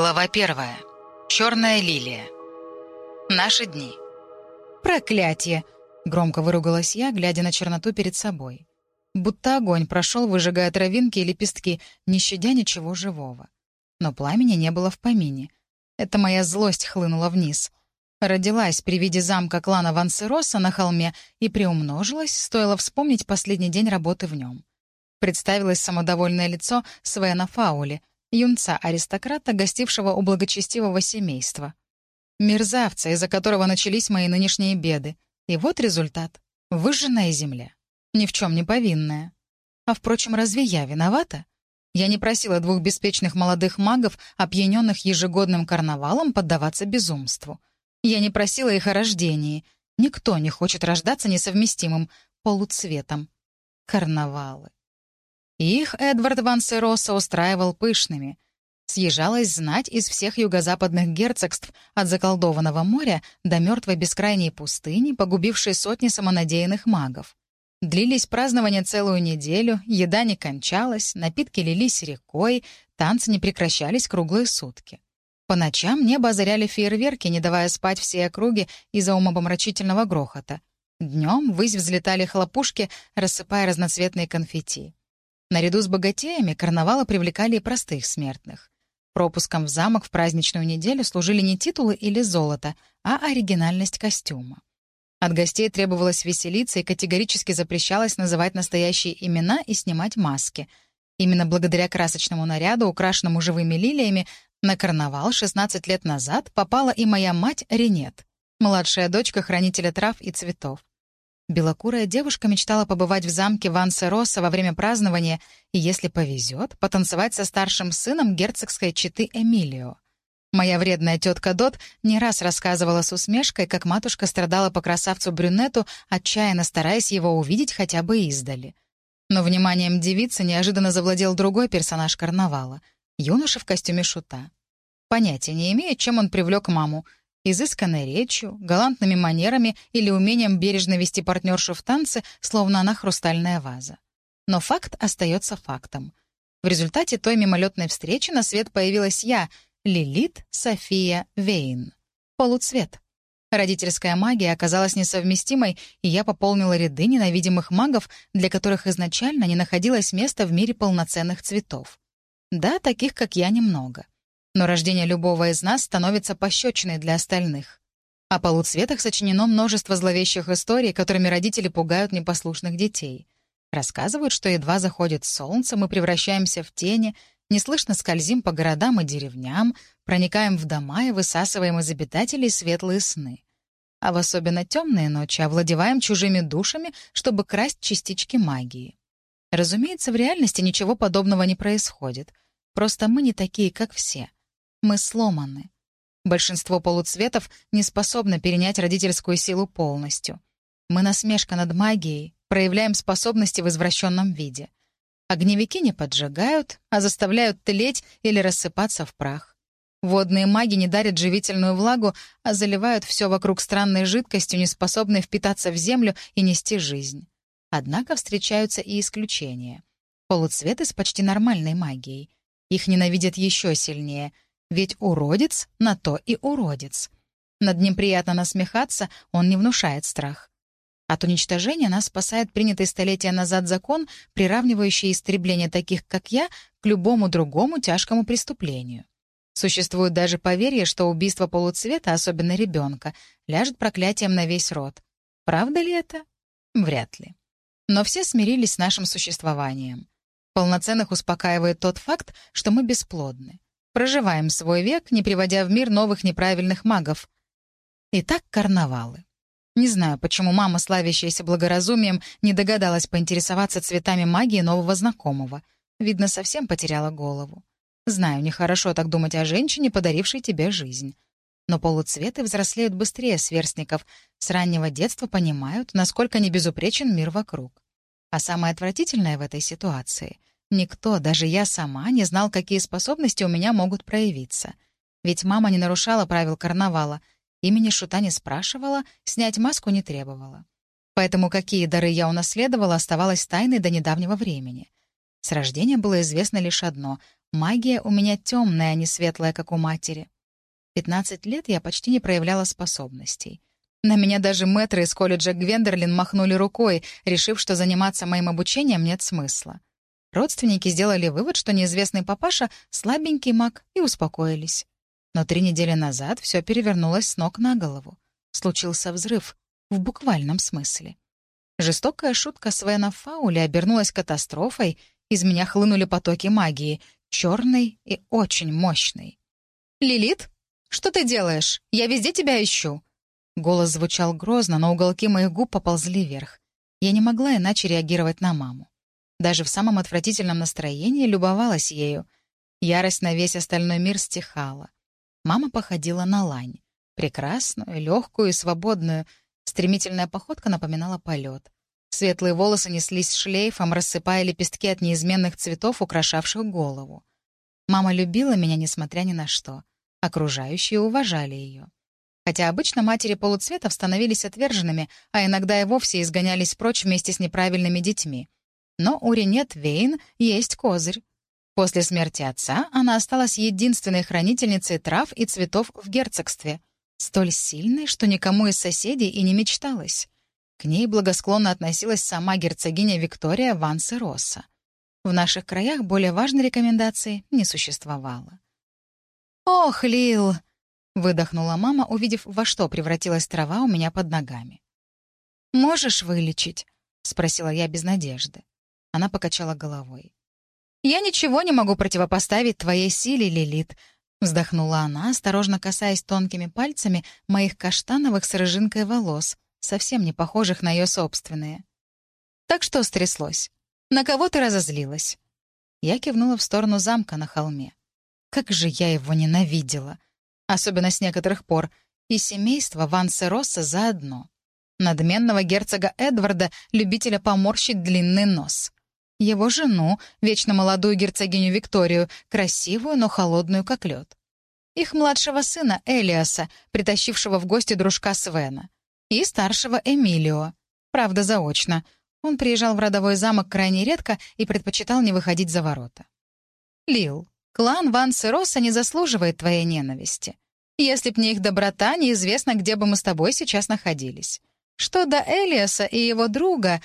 Глава первая. Черная лилия. Наши дни. «Проклятие!» — громко выругалась я, глядя на черноту перед собой. Будто огонь прошел, выжигая травинки и лепестки, не щадя ничего живого. Но пламени не было в помине. Это моя злость хлынула вниз. Родилась при виде замка клана Вансероса на холме и приумножилась, стоило вспомнить последний день работы в нем. Представилось самодовольное лицо Свена Фаули, юнца-аристократа, гостившего у благочестивого семейства. Мерзавца, из-за которого начались мои нынешние беды. И вот результат. Выжженная земля. Ни в чем не повинная. А, впрочем, разве я виновата? Я не просила двух беспечных молодых магов, опьяненных ежегодным карнавалом, поддаваться безумству. Я не просила их о рождении. Никто не хочет рождаться несовместимым полуцветом. Карнавалы. Их Эдвард Ван Сероса устраивал пышными. Съезжалась знать из всех юго-западных герцогств от заколдованного моря до мертвой бескрайней пустыни, погубившей сотни самонадеянных магов. Длились празднования целую неделю, еда не кончалась, напитки лились рекой, танцы не прекращались круглые сутки. По ночам небо озаряли фейерверки, не давая спать всей округе из-за умопомрачительного грохота. Днем ввысь взлетали хлопушки, рассыпая разноцветные конфетти. Наряду с богатеями карнавалы привлекали и простых смертных. Пропуском в замок в праздничную неделю служили не титулы или золото, а оригинальность костюма. От гостей требовалось веселиться и категорически запрещалось называть настоящие имена и снимать маски. Именно благодаря красочному наряду, украшенному живыми лилиями, на карнавал 16 лет назад попала и моя мать Ренет, младшая дочка хранителя трав и цветов. Белокурая девушка мечтала побывать в замке Ван Сероса во время празднования и, если повезет, потанцевать со старшим сыном герцогской четы Эмилио. Моя вредная тетка Дот не раз рассказывала с усмешкой, как матушка страдала по красавцу-брюнету, отчаянно стараясь его увидеть хотя бы издали. Но вниманием девицы неожиданно завладел другой персонаж карнавала — Юноша в костюме шута. Понятия не имея, чем он привлек маму. Изысканной речью, галантными манерами или умением бережно вести партнершу в танце, словно она хрустальная ваза. Но факт остается фактом. В результате той мимолетной встречи на свет появилась я, Лилит София Вейн. Полуцвет. Родительская магия оказалась несовместимой, и я пополнила ряды ненавидимых магов, для которых изначально не находилось места в мире полноценных цветов. Да, таких, как я, немного. Но рождение любого из нас становится пощечиной для остальных. О полуцветах сочинено множество зловещих историй, которыми родители пугают непослушных детей. Рассказывают, что едва заходит солнце, мы превращаемся в тени, неслышно скользим по городам и деревням, проникаем в дома и высасываем из обитателей светлые сны. А в особенно темные ночи овладеваем чужими душами, чтобы красть частички магии. Разумеется, в реальности ничего подобного не происходит. Просто мы не такие, как все. Мы сломаны. Большинство полуцветов не способны перенять родительскую силу полностью. Мы насмешка над магией, проявляем способности в извращенном виде. Огневики не поджигают, а заставляют тлеть или рассыпаться в прах. Водные маги не дарят живительную влагу, а заливают все вокруг странной жидкостью, не способной впитаться в землю и нести жизнь. Однако встречаются и исключения. Полуцветы с почти нормальной магией. Их ненавидят еще сильнее, ведь уродец на то и уродец. Над ним приятно насмехаться, он не внушает страх. От уничтожения нас спасает принятый столетия назад закон, приравнивающий истребление таких, как я, к любому другому тяжкому преступлению. Существует даже поверье, что убийство полуцвета, особенно ребенка, ляжет проклятием на весь род. Правда ли это? Вряд ли. Но все смирились с нашим существованием. Полноценных успокаивает тот факт, что мы бесплодны. Проживаем свой век, не приводя в мир новых неправильных магов. Итак, карнавалы. Не знаю, почему мама, славящаяся благоразумием, не догадалась поинтересоваться цветами магии нового знакомого. Видно, совсем потеряла голову. Знаю, нехорошо так думать о женщине, подарившей тебе жизнь. Но полуцветы взрослеют быстрее сверстников, с раннего детства понимают, насколько небезупречен мир вокруг. А самое отвратительное в этой ситуации — никто, даже я сама, не знал, какие способности у меня могут проявиться. Ведь мама не нарушала правил карнавала, имени шута не спрашивала, снять маску не требовала. Поэтому какие дары я унаследовала, оставалось тайной до недавнего времени. С рождения было известно лишь одно — Магия у меня темная, а не светлая, как у матери. 15 лет я почти не проявляла способностей. На меня даже мэтры из колледжа Гвендерлин махнули рукой, решив, что заниматься моим обучением нет смысла. Родственники сделали вывод, что неизвестный папаша — слабенький маг, и успокоились. Но три недели назад все перевернулось с ног на голову. Случился взрыв, в буквальном смысле. Жестокая шутка Свена Фаули обернулась катастрофой, из меня хлынули потоки магии, черной и очень мощной. «Лилит, что ты делаешь? Я везде тебя ищу!» Голос звучал грозно, но уголки моих губ поползли вверх. Я не могла иначе реагировать на маму. Даже в самом отвратительном настроении любовалась ею. Ярость на весь остальной мир стихала. Мама походила на лань. Прекрасную, легкую и свободную. Стремительная походка напоминала полет. Светлые волосы неслись шлейфом, рассыпая лепестки от неизменных цветов, украшавших голову. Мама любила меня, несмотря ни на что. Окружающие уважали ее. Хотя обычно матери полуцветов становились отверженными, а иногда и вовсе изгонялись прочь вместе с неправильными детьми. Но у Ренет Вейн есть козырь. После смерти отца она осталась единственной хранительницей трав и цветов в герцогстве, столь сильной, что никому из соседей и не мечталось. К ней благосклонно относилась сама герцогиня Виктория Вансе-Росса. В наших краях более важной рекомендации не существовало. «Ох, Лил!» — выдохнула мама, увидев, во что превратилась трава у меня под ногами. «Можешь вылечить?» — спросила я без надежды. Она покачала головой. «Я ничего не могу противопоставить твоей силе, Лилит», — вздохнула она, осторожно касаясь тонкими пальцами моих каштановых с рыжинкой волос, совсем не похожих на ее собственные. «Так что стряслось? На кого ты разозлилась?» Я кивнула в сторону замка на холме. Как же я его ненавидела! Особенно с некоторых пор. И семейство Вансе Росса заодно. Надменного герцога Эдварда, любителя поморщить длинный нос. Его жену, вечно молодую герцогиню Викторию, красивую, но холодную, как лед. Их младшего сына Элиаса, притащившего в гости дружка Свена. И старшего Эмилио. Правда, заочно. Он приезжал в родовой замок крайне редко и предпочитал не выходить за ворота. «Лил, Клан Ван Сероса не заслуживает твоей ненависти. Если б не их доброта, неизвестно, где бы мы с тобой сейчас находились. Что до Элиаса и его друга...»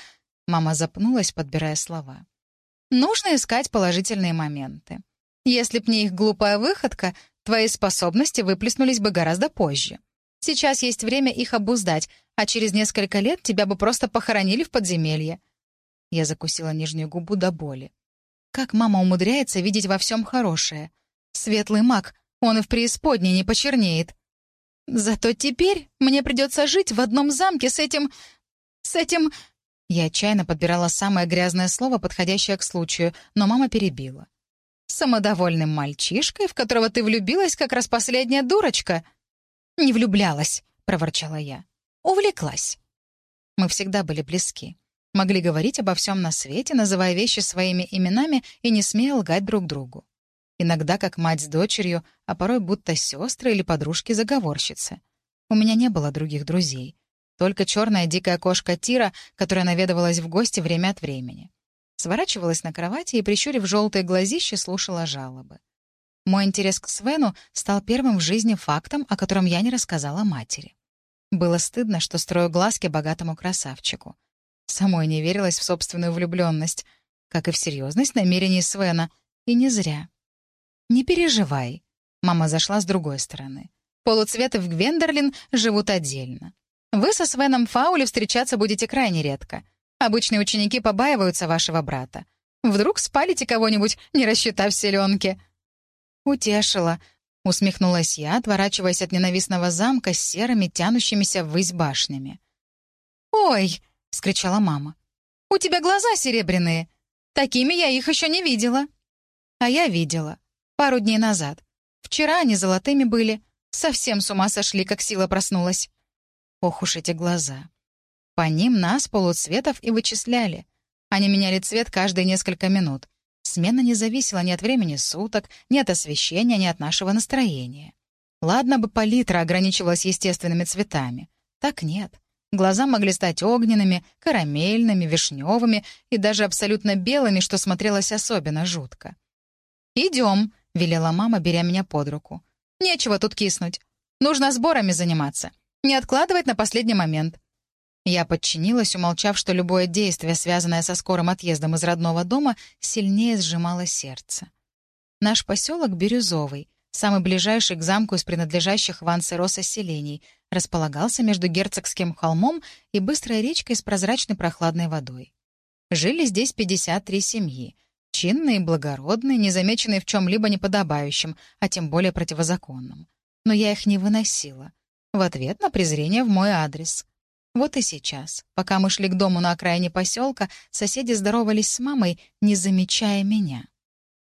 Мама запнулась, подбирая слова. «Нужно искать положительные моменты. Если б не их глупая выходка, твои способности выплеснулись бы гораздо позже. Сейчас есть время их обуздать, а через несколько лет тебя бы просто похоронили в подземелье». Я закусила нижнюю губу до боли. Как мама умудряется видеть во всем хорошее? Светлый маг, он и в преисподней не почернеет. Зато теперь мне придется жить в одном замке с этим... с этим... Я отчаянно подбирала самое грязное слово, подходящее к случаю, но мама перебила. «Самодовольным мальчишкой, в которого ты влюбилась, как раз последняя дурочка?» «Не влюблялась», — проворчала я. «Увлеклась». Мы всегда были близки. Могли говорить обо всем на свете, называя вещи своими именами и не смея лгать друг другу. Иногда как мать с дочерью, а порой будто сестры или подружки-заговорщицы. У меня не было других друзей. Только черная дикая кошка Тира, которая наведывалась в гости время от времени. Сворачивалась на кровати и, прищурив желтые глазища, слушала жалобы. Мой интерес к Свену стал первым в жизни фактом, о котором я не рассказала матери. Было стыдно, что строю глазки богатому красавчику. Самой не верилась в собственную влюбленность, как и в серьезность намерений Свена. И не зря. «Не переживай», — мама зашла с другой стороны. «Полуцветы в Гвендерлин живут отдельно. Вы со Свеном Фаули встречаться будете крайне редко. Обычные ученики побаиваются вашего брата. Вдруг спалите кого-нибудь, не рассчитав селенки?» «Утешила», — усмехнулась я, отворачиваясь от ненавистного замка с серыми, тянущимися ввысь башнями. «Ой!» — скричала мама. «У тебя глаза серебряные. Такими я их еще не видела». А я видела. Пару дней назад. Вчера они золотыми были. Совсем с ума сошли, как сила проснулась. Ох уж эти глаза. По ним нас, полуцветов, и вычисляли. Они меняли цвет каждые несколько минут. Смена не зависела ни от времени суток, ни от освещения, ни от нашего настроения. Ладно бы палитра ограничивалась естественными цветами. Так нет. Глаза могли стать огненными, карамельными, вишневыми и даже абсолютно белыми, что смотрелось особенно жутко. «Идем», — велела мама, беря меня под руку. «Нечего тут киснуть. Нужно сборами заниматься. Не откладывать на последний момент». Я подчинилась, умолчав, что любое действие, связанное со скорым отъездом из родного дома, сильнее сжимало сердце. Наш поселок Бирюзовый, самый ближайший к замку из принадлежащих Вансероса селений, располагался между Герцогским холмом и быстрой речкой с прозрачной прохладной водой. Жили здесь 53 семьи, чинные, благородные, незамеченные в чем-либо неподобающем, а тем более противозаконном. Но я их не выносила. В ответ на презрение в мой адрес. Вот и сейчас, пока мы шли к дому на окраине поселка, соседи здоровались с мамой, не замечая меня.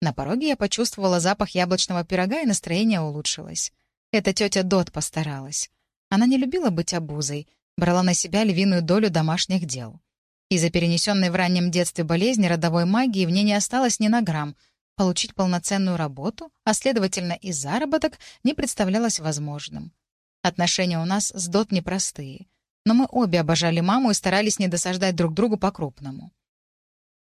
На пороге я почувствовала запах яблочного пирога, и настроение улучшилось. Эта тетя Дот постаралась. Она не любила быть обузой, брала на себя львиную долю домашних дел. Из-за перенесенной в раннем детстве болезни родовой магии в ней не осталось ни на грамм. Получить полноценную работу, а следовательно и заработок, не представлялось возможным. Отношения у нас с Дот непростые. Но мы обе обожали маму и старались не досаждать друг другу по-крупному.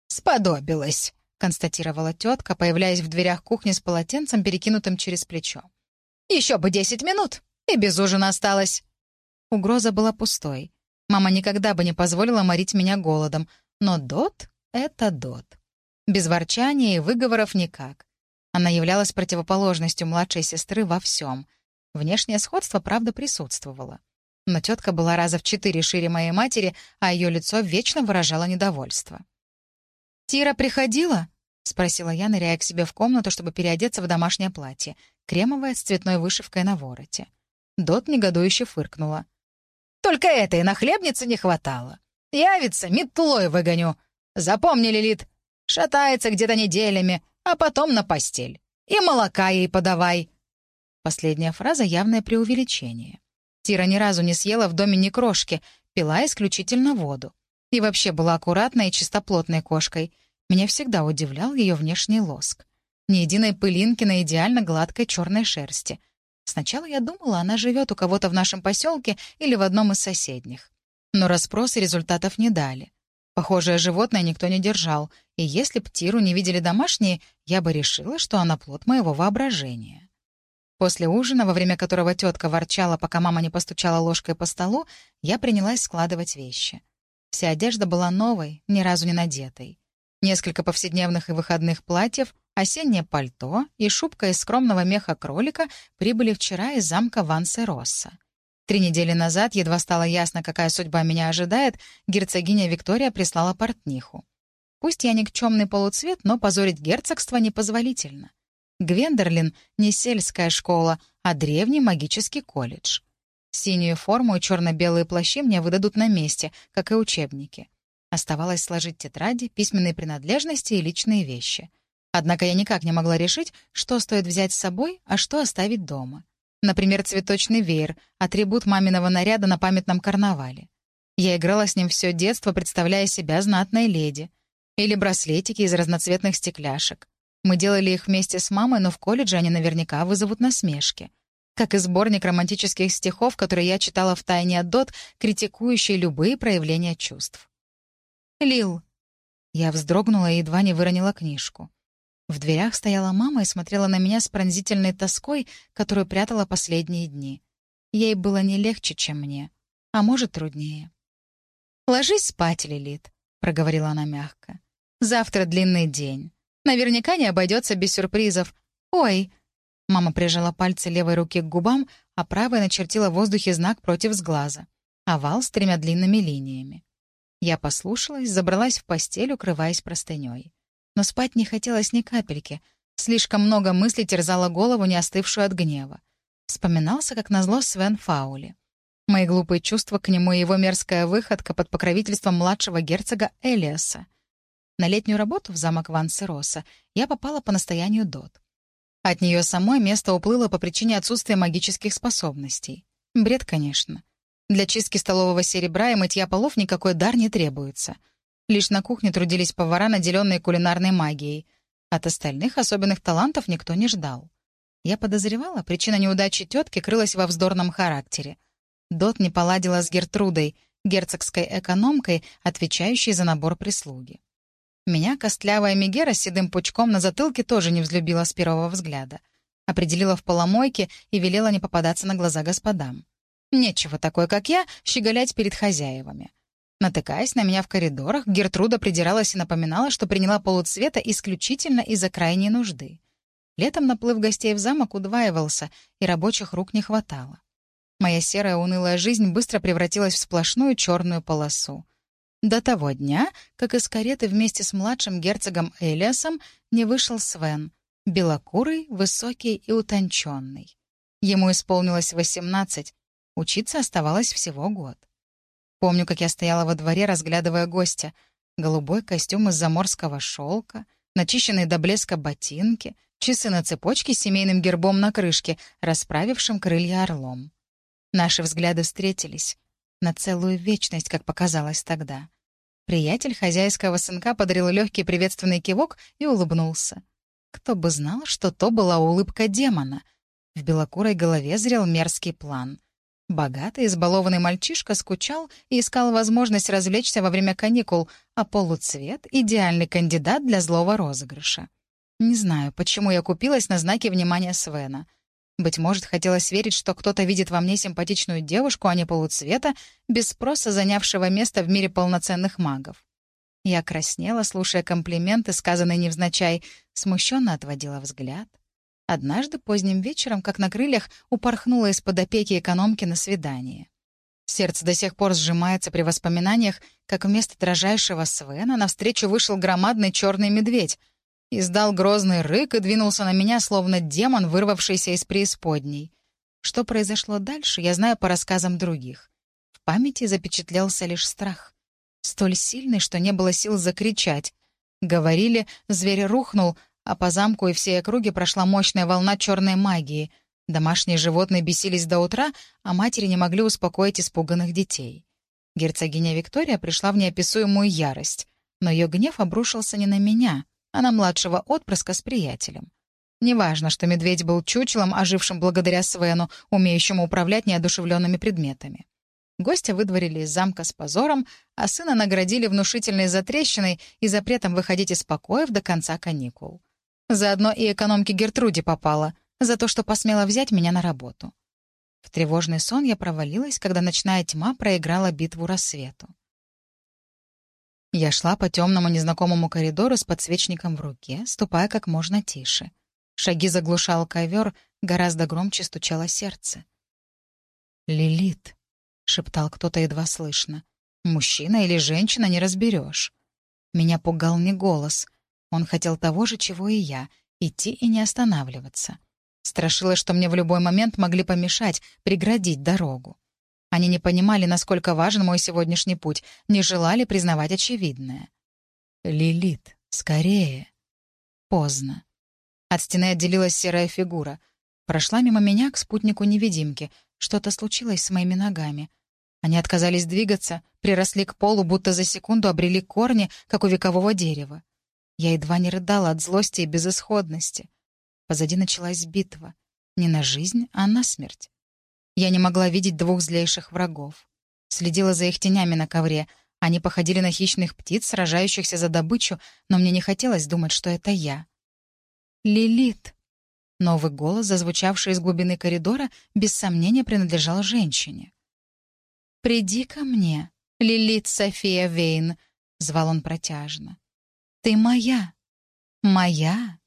«Сподобилась», — констатировала тетка, появляясь в дверях кухни с полотенцем, перекинутым через плечо. «Еще бы десять минут, и без ужина осталось». Угроза была пустой. Мама никогда бы не позволила морить меня голодом, но Дот — это Дот. Без ворчания и выговоров никак. Она являлась противоположностью младшей сестры во всем. Внешнее сходство, правда, присутствовало. Но тетка была раза в четыре шире моей матери, а ее лицо вечно выражало недовольство. «Тира приходила?» — спросила я, ныряя к себе в комнату, чтобы переодеться в домашнее платье, кремовое с цветной вышивкой на вороте. Дот негодующе фыркнула. Только этой нахлебницы не хватало. Явится, метлой выгоню. Запомни, Лилит, шатается где-то неделями, а потом на постель. И молока ей подавай. Последняя фраза — явное преувеличение. Тира ни разу не съела в доме ни крошки, пила исключительно воду. И вообще была аккуратной и чистоплотной кошкой. Меня всегда удивлял ее внешний лоск. Ни единой пылинки на идеально гладкой черной шерсти — Сначала я думала, она живет у кого-то в нашем поселке или в одном из соседних. Но расспросы результатов не дали. Похожее животное никто не держал, и если б Тиру не видели домашние, я бы решила, что она плод моего воображения. После ужина, во время которого тетка ворчала, пока мама не постучала ложкой по столу, я принялась складывать вещи. Вся одежда была новой, ни разу не надетой. Несколько повседневных и выходных платьев, Осеннее пальто и шубка из скромного меха кролика прибыли вчера из замка Вансе-Росса. Три недели назад, едва стало ясно, какая судьба меня ожидает, герцогиня Виктория прислала портниху. Пусть я никчемный полуцвет, но позорить герцогство непозволительно. Гвендерлин — не сельская школа, а древний магический колледж. Синюю форму и черно-белые плащи мне выдадут на месте, как и учебники. Оставалось сложить тетради, письменные принадлежности и личные вещи — Однако я никак не могла решить, что стоит взять с собой, а что оставить дома. Например, цветочный веер, атрибут маминого наряда на памятном карнавале. Я играла с ним все детство, представляя себя знатной леди. Или браслетики из разноцветных стекляшек. Мы делали их вместе с мамой, но в колледже они наверняка вызовут насмешки. Как и сборник романтических стихов, которые я читала в тайне от Дот, критикующие любые проявления чувств. «Лил». Я вздрогнула и едва не выронила книжку. В дверях стояла мама и смотрела на меня с пронзительной тоской, которую прятала последние дни. Ей было не легче, чем мне, а может, труднее. «Ложись спать, Лилит», — проговорила она мягко. «Завтра длинный день. Наверняка не обойдется без сюрпризов. Ой!» Мама прижала пальцы левой руки к губам, а правой начертила в воздухе знак против сглаза. Овал с тремя длинными линиями. Я послушалась, забралась в постель, укрываясь простыней но спать не хотелось ни капельки. Слишком много мыслей терзало голову, не остывшую от гнева. Вспоминался, как назло, Свен Фаули. Мои глупые чувства к нему и его мерзкая выходка под покровительством младшего герцога Элиаса. На летнюю работу в замок Ван Сероса я попала по настоянию Дот. От нее самой место уплыло по причине отсутствия магических способностей. Бред, конечно. Для чистки столового серебра и мытья полов никакой дар не требуется — Лишь на кухне трудились повара, наделенные кулинарной магией. От остальных особенных талантов никто не ждал. Я подозревала, причина неудачи тетки крылась во вздорном характере. Дот не поладила с Гертрудой, герцогской экономкой, отвечающей за набор прислуги. Меня костлявая Мегера с седым пучком на затылке тоже не взлюбила с первого взгляда. Определила в поломойке и велела не попадаться на глаза господам. Нечего такое, как я, щеголять перед хозяевами. Натыкаясь на меня в коридорах, Гертруда придиралась и напоминала, что приняла полуцвета исключительно из-за крайней нужды. Летом наплыв гостей в замок удваивался, и рабочих рук не хватало. Моя серая унылая жизнь быстро превратилась в сплошную черную полосу. До того дня, как из кареты вместе с младшим герцогом Элиасом не вышел Свен, белокурый, высокий и утонченный. Ему исполнилось восемнадцать, учиться оставалось всего год. Помню, как я стояла во дворе, разглядывая гостя. Голубой костюм из заморского шелка, начищенные до блеска ботинки, часы на цепочке с семейным гербом на крышке, расправившим крылья орлом. Наши взгляды встретились. На целую вечность, как показалось тогда. Приятель хозяйского сынка подарил легкий приветственный кивок и улыбнулся. Кто бы знал, что то была улыбка демона. В белокурой голове зрел мерзкий план. Богатый, избалованный мальчишка скучал и искал возможность развлечься во время каникул, а полуцвет — идеальный кандидат для злого розыгрыша. Не знаю, почему я купилась на знаки внимания Свена — быть может, хотелось верить, что кто-то видит во мне симпатичную девушку, а не полуцвета, без спроса занявшего место в мире полноценных магов. Я краснела, слушая комплименты, сказанные невзначай, смущенно отводила взгляд. Однажды поздним вечером, как на крыльях, упорхнула из-под опеки экономки на свидание. Сердце до сих пор сжимается при воспоминаниях, как вместо дрожайшего Свена навстречу вышел громадный черный медведь — Издал грозный рык и двинулся на меня, словно демон, вырвавшийся из преисподней. Что произошло дальше, я знаю по рассказам других. В памяти запечатлелся лишь страх. Столь сильный, что не было сил закричать. Говорили, зверь рухнул, а по замку и всей округе прошла мощная волна черной магии. Домашние животные бесились до утра, а матери не могли успокоить испуганных детей. Герцогиня Виктория пришла в неописуемую ярость, но ее гнев обрушился не на меня — а на младшего отпрыска с приятелем. Неважно, что медведь был чучелом, ожившим благодаря Свену, умеющему управлять неодушевленными предметами. Гостя выдворили из замка с позором, а сына наградили внушительной затрещиной и запретом выходить из покоев до конца каникул. Заодно и экономке Гертруде попала за то, что посмела взять меня на работу. В тревожный сон я провалилась, когда ночная тьма проиграла битву рассвету. Я шла по темному незнакомому коридору с подсвечником в руке, ступая как можно тише. Шаги заглушал ковер, гораздо громче стучало сердце. «Лилит», — шептал кто-то едва слышно. «Мужчина или женщина не разберешь». Меня пугал не голос. Он хотел того же, чего и я — идти и не останавливаться. Страшило, что мне в любой момент могли помешать, преградить дорогу. Они не понимали, насколько важен мой сегодняшний путь, не желали признавать очевидное. «Лилит, скорее!» Поздно. От стены отделилась серая фигура. Прошла мимо меня к спутнику-невидимки. Что-то случилось с моими ногами. Они отказались двигаться, приросли к полу, будто за секунду обрели корни, как у векового дерева. Я едва не рыдала от злости и безысходности. Позади началась битва. Не на жизнь, а на смерть. Я не могла видеть двух злейших врагов. Следила за их тенями на ковре. Они походили на хищных птиц, сражающихся за добычу, но мне не хотелось думать, что это я. «Лилит!» Новый голос, зазвучавший из глубины коридора, без сомнения принадлежал женщине. «Приди ко мне, Лилит София Вейн», — звал он протяжно. «Ты моя! Моя!»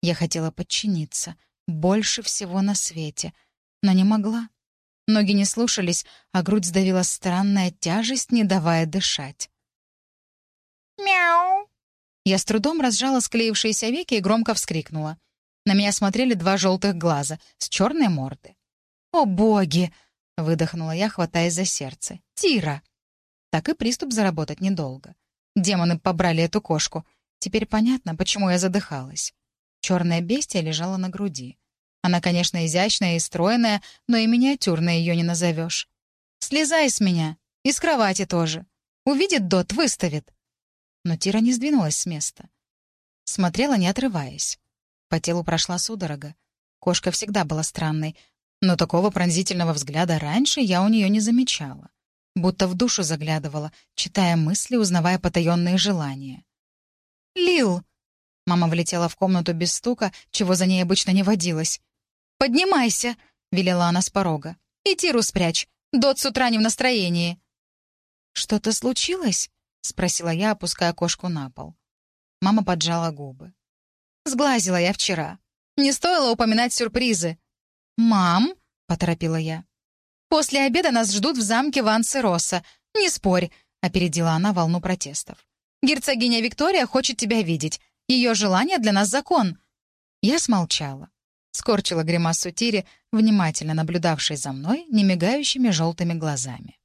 Я хотела подчиниться, больше всего на свете — но не могла. Ноги не слушались, а грудь сдавила странная тяжесть, не давая дышать. «Мяу!» Я с трудом разжала склеившиеся веки и громко вскрикнула. На меня смотрели два желтых глаза с черной морды. «О, боги!» — выдохнула я, хватаясь за сердце. «Тира!» Так и приступ заработать недолго. Демоны побрали эту кошку. Теперь понятно, почему я задыхалась. Черное бестия лежало на груди. Она, конечно, изящная и стройная, но и миниатюрной ее не назовешь. «Слезай с меня! И с кровати тоже! Увидит Дот, выставит!» Но Тира не сдвинулась с места. Смотрела, не отрываясь. По телу прошла судорога. Кошка всегда была странной, но такого пронзительного взгляда раньше я у нее не замечала. Будто в душу заглядывала, читая мысли, узнавая потаенные желания. Лил!» Мама влетела в комнату без стука, чего за ней обычно не водилось. «Поднимайся!» — велела она с порога. «И тиру спрячь. Дот с утра не в настроении». «Что-то случилось?» — спросила я, опуская кошку на пол. Мама поджала губы. «Сглазила я вчера. Не стоило упоминать сюрпризы». «Мам!» — поторопила я. «После обеда нас ждут в замке Ван-Сероса. Не спорь!» — опередила она волну протестов. «Герцогиня Виктория хочет тебя видеть. Ее желание для нас закон». Я смолчала. Скорчила гримасу Тире, внимательно наблюдавшей за мной немигающими желтыми глазами.